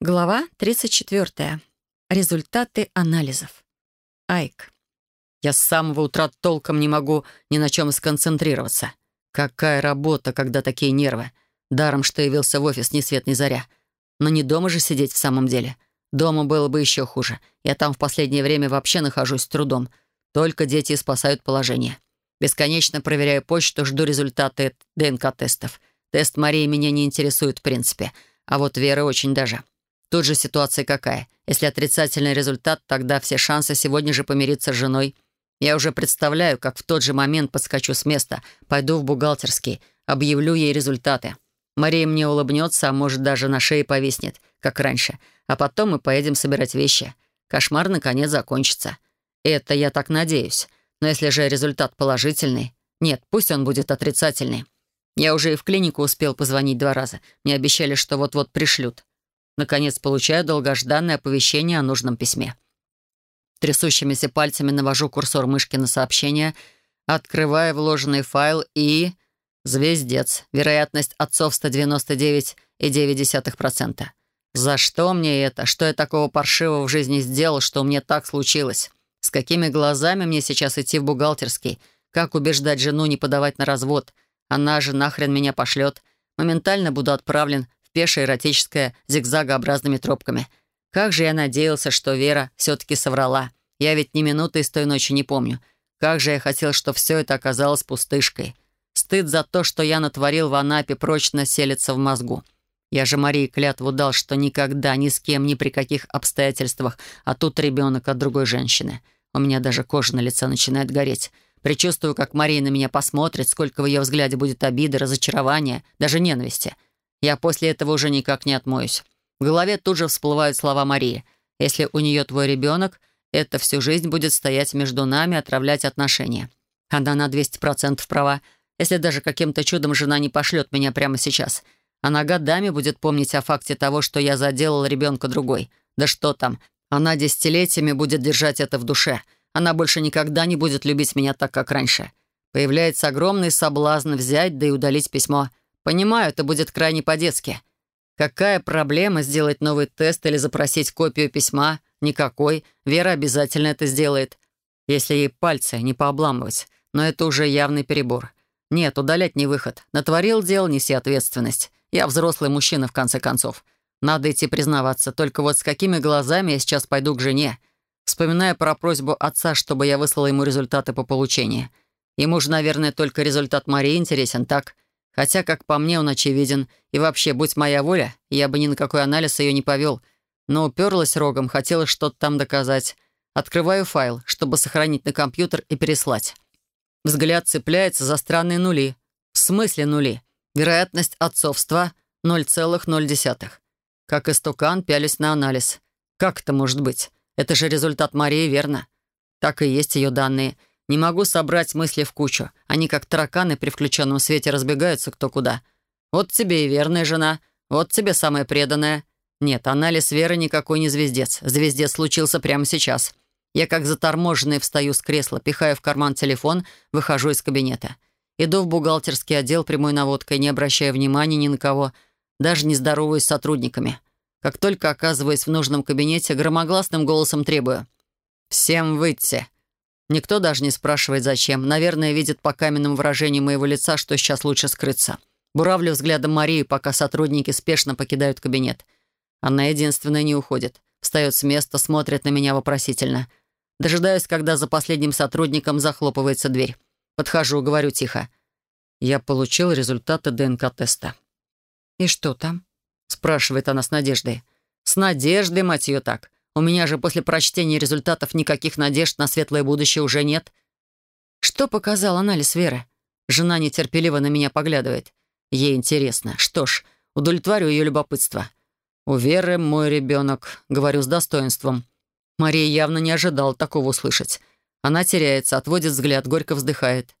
Глава 34. Результаты анализов. Айк. Я с самого утра толком не могу ни на чем сконцентрироваться. Какая работа, когда такие нервы. Даром, что явился в офис ни свет ни заря. Но не дома же сидеть в самом деле. Дома было бы еще хуже. Я там в последнее время вообще нахожусь с трудом. Только дети спасают положение. Бесконечно проверяю почту, жду результаты ДНК-тестов. Тест Марии меня не интересует в принципе. А вот Веры очень даже. Тут же ситуация какая. Если отрицательный результат, тогда все шансы сегодня же помириться с женой. Я уже представляю, как в тот же момент подскочу с места, пойду в бухгалтерский, объявлю ей результаты. Мария мне улыбнется, а может, даже на шее повиснет, как раньше. А потом мы поедем собирать вещи. Кошмар, наконец, закончится. Это я так надеюсь. Но если же результат положительный... Нет, пусть он будет отрицательный. Я уже и в клинику успел позвонить два раза. Мне обещали, что вот-вот пришлют. Наконец получаю долгожданное оповещение о нужном письме. Трясущимися пальцами навожу курсор мышки на сообщение, открываю вложенный файл и... Звездец. Вероятность отцовства 99,9%. За что мне это? Что я такого паршивого в жизни сделал, что мне так случилось? С какими глазами мне сейчас идти в бухгалтерский? Как убеждать жену не подавать на развод? Она же нахрен меня пошлет. Моментально буду отправлен пешее эротическое зигзагообразными тропками. Как же я надеялся, что Вера все-таки соврала. Я ведь ни минуты из той ночи не помню. Как же я хотел, чтобы все это оказалось пустышкой. Стыд за то, что я натворил в Анапе, прочно селится в мозгу. Я же Марии клятву дал, что никогда, ни с кем, ни при каких обстоятельствах, а тут ребенок от другой женщины. У меня даже кожа на лице начинает гореть. Причувствую, как Мария на меня посмотрит, сколько в ее взгляде будет обиды, разочарования, даже ненависти — я после этого уже никак не отмоюсь. В голове тут же всплывают слова Марии. «Если у нее твой ребенок, это всю жизнь будет стоять между нами, отравлять отношения». Она на 200% права. Если даже каким-то чудом жена не пошлет меня прямо сейчас. Она годами будет помнить о факте того, что я заделал ребенка другой. Да что там. Она десятилетиями будет держать это в душе. Она больше никогда не будет любить меня так, как раньше. Появляется огромный соблазн взять да и удалить письмо. Понимаю, это будет крайне по-детски. Какая проблема сделать новый тест или запросить копию письма? Никакой. Вера обязательно это сделает. Если ей пальцы не пообламывать. Но это уже явный перебор. Нет, удалять не выход. Натворил дел, неси ответственность. Я взрослый мужчина, в конце концов. Надо идти признаваться. Только вот с какими глазами я сейчас пойду к жене? Вспоминая про просьбу отца, чтобы я выслала ему результаты по получению. Ему же, наверное, только результат Марии интересен, так? Хотя, как по мне, он очевиден. И вообще, будь моя воля, я бы ни на какой анализ ее не повел. Но уперлась рогом, хотела что-то там доказать. Открываю файл, чтобы сохранить на компьютер и переслать. Взгляд цепляется за странные нули. В смысле нули? Вероятность отцовства — 0,0. Как истукан, пялись на анализ. Как это может быть? Это же результат Марии, верно? Так и есть ее данные — не могу собрать мысли в кучу. Они, как тараканы при включенном свете, разбегаются кто куда. Вот тебе и верная жена, вот тебе самая преданная. Нет, анализ веры никакой не звездец. Звездец случился прямо сейчас. Я как заторможенный встаю с кресла, пихаю в карман телефон, выхожу из кабинета. Иду в бухгалтерский отдел прямой наводкой, не обращая внимания ни на кого, даже не здороваюсь с сотрудниками. Как только оказываюсь в нужном кабинете, громогласным голосом требую. «Всем выйти!» Никто даже не спрашивает, зачем. Наверное, видит по каменному выражению моего лица, что сейчас лучше скрыться. Буравлю взглядом Марию, пока сотрудники спешно покидают кабинет. Она единственная не уходит. Встает с места, смотрит на меня вопросительно. Дожидаюсь, когда за последним сотрудником захлопывается дверь. Подхожу, говорю тихо. Я получил результаты ДНК-теста. «И что там?» — спрашивает она с надеждой. «С надеждой, мать ее, так. У меня же после прочтения результатов никаких надежд на светлое будущее уже нет. Что показал анализ Веры? Жена нетерпеливо на меня поглядывает. Ей интересно. Что ж, удовлетворю ее любопытство. «У Веры мой ребенок», — говорю с достоинством. Мария явно не ожидала такого услышать. Она теряется, отводит взгляд, горько вздыхает.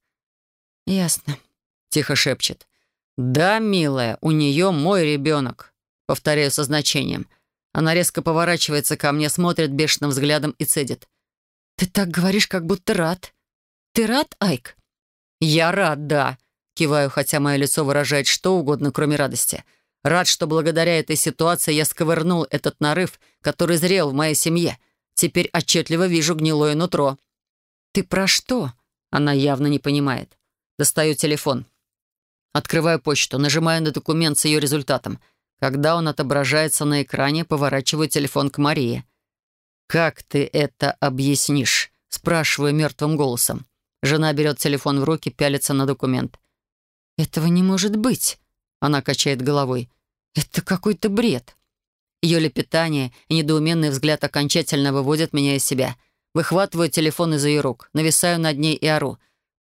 «Ясно», — тихо шепчет. «Да, милая, у нее мой ребенок», — повторяю со значением. Она резко поворачивается ко мне, смотрит бешеным взглядом и цедит. «Ты так говоришь, как будто рад. Ты рад, Айк?» «Я рад, да», — киваю, хотя мое лицо выражает что угодно, кроме радости. Рад, что благодаря этой ситуации я сковырнул этот нарыв, который зрел в моей семье. Теперь отчетливо вижу гнилое нутро. «Ты про что?» Она явно не понимает. Достаю телефон. Открываю почту, нажимаю на документ с ее результатом. Когда он отображается на экране, поворачиваю телефон к Марии. «Как ты это объяснишь?» — спрашиваю мертвым голосом. Жена берет телефон в руки, пялится на документ. «Этого не может быть!» — она качает головой. «Это какой-то бред!» Ее лепетание и недоуменный взгляд окончательно выводят меня из себя. Выхватываю телефон из ее рук, нависаю над ней и ору.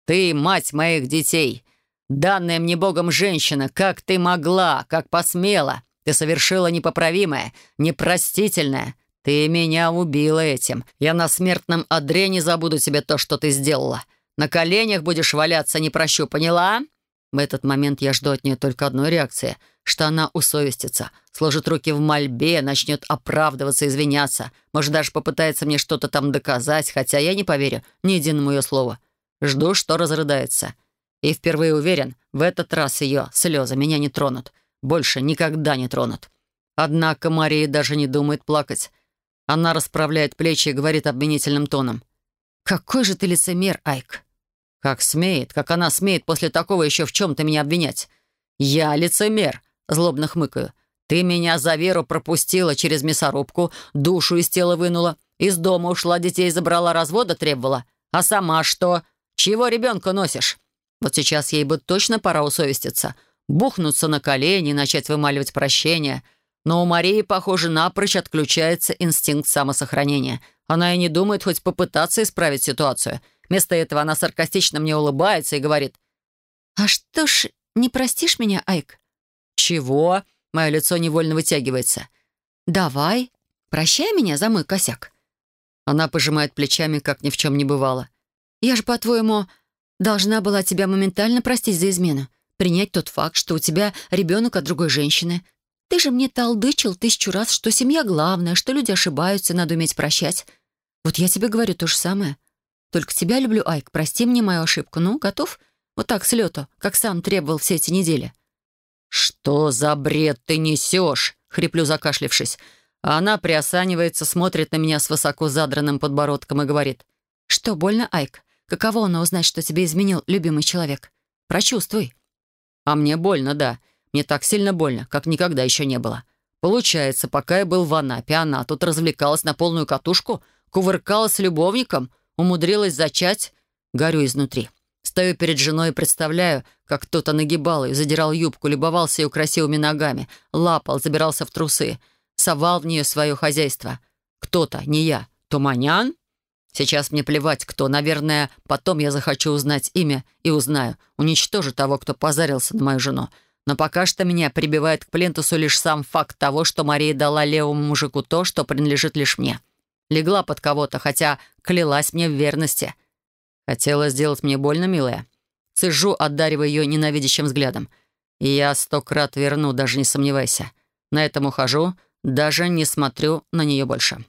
«Ты мать моих детей! Данная мне Богом женщина, как ты могла, как посмела! Ты совершила непоправимое, непростительное! Ты меня убила этим! Я на смертном одре не забуду тебе то, что ты сделала! На коленях будешь валяться, не прощу, поняла?» В этот момент я жду от нее только одной реакции, что она усовестится, сложит руки в мольбе, начнет оправдываться, извиняться, может, даже попытается мне что-то там доказать, хотя я не поверю ни единому ее слову. Жду, что разрыдается. И впервые уверен, в этот раз ее слезы меня не тронут. Больше никогда не тронут. Однако Мария даже не думает плакать. Она расправляет плечи и говорит обвинительным тоном. «Какой же ты лицемер, Айк!» Как смеет, как она смеет после такого еще в чем-то меня обвинять? Я лицемер, злобно хмыкаю. Ты меня за веру пропустила через мясорубку, душу из тела вынула, из дома ушла, детей забрала, развода требовала. А сама что? Чего ребенка носишь? Вот сейчас ей бы точно пора усовеститься, бухнуться на колени и начать вымаливать прощение. Но у Марии, похоже, напрочь отключается инстинкт самосохранения. Она и не думает хоть попытаться исправить ситуацию — Вместо этого она саркастично мне улыбается и говорит. «А что ж, не простишь меня, Айк?» «Чего?» Мое лицо невольно вытягивается. «Давай, прощай меня за мой косяк». Она пожимает плечами, как ни в чем не бывало. «Я же, по-твоему, должна была тебя моментально простить за измену, принять тот факт, что у тебя ребенок от другой женщины. Ты же мне толдычил тысячу раз, что семья главная, что люди ошибаются, надо уметь прощать. Вот я тебе говорю то же самое. Только тебя люблю, Айк. Прости мне мою ошибку. Ну, готов? Вот так, с лету, как сам требовал все эти недели». «Что за бред ты несешь?» — хриплю, закашлившись. А она приосанивается, смотрит на меня с высоко задранным подбородком и говорит. «Что, больно, Айк? Каково оно узнать, что тебе изменил любимый человек? Прочувствуй». «А мне больно, да. Мне так сильно больно, как никогда еще не было. Получается, пока я был в Анапе, она тут развлекалась на полную катушку, кувыркалась с любовником — Умудрилась зачать, горю изнутри. Стою перед женой и представляю, как кто-то нагибал ее, задирал юбку, любовался ее красивыми ногами, лапал, забирался в трусы, совал в нее свое хозяйство. Кто-то, не я. Туманян? Сейчас мне плевать, кто. Наверное, потом я захочу узнать имя и узнаю. Уничтожу того, кто позарился на мою жену. Но пока что меня прибивает к плинтусу лишь сам факт того, что Мария дала левому мужику то, что принадлежит лишь мне. Легла под кого-то, хотя клялась мне в верности. Хотела сделать мне больно, милая. Цежу, одаривая ее ненавидящим взглядом. И я сто крат верну, даже не сомневайся. На этом ухожу, даже не смотрю на нее больше.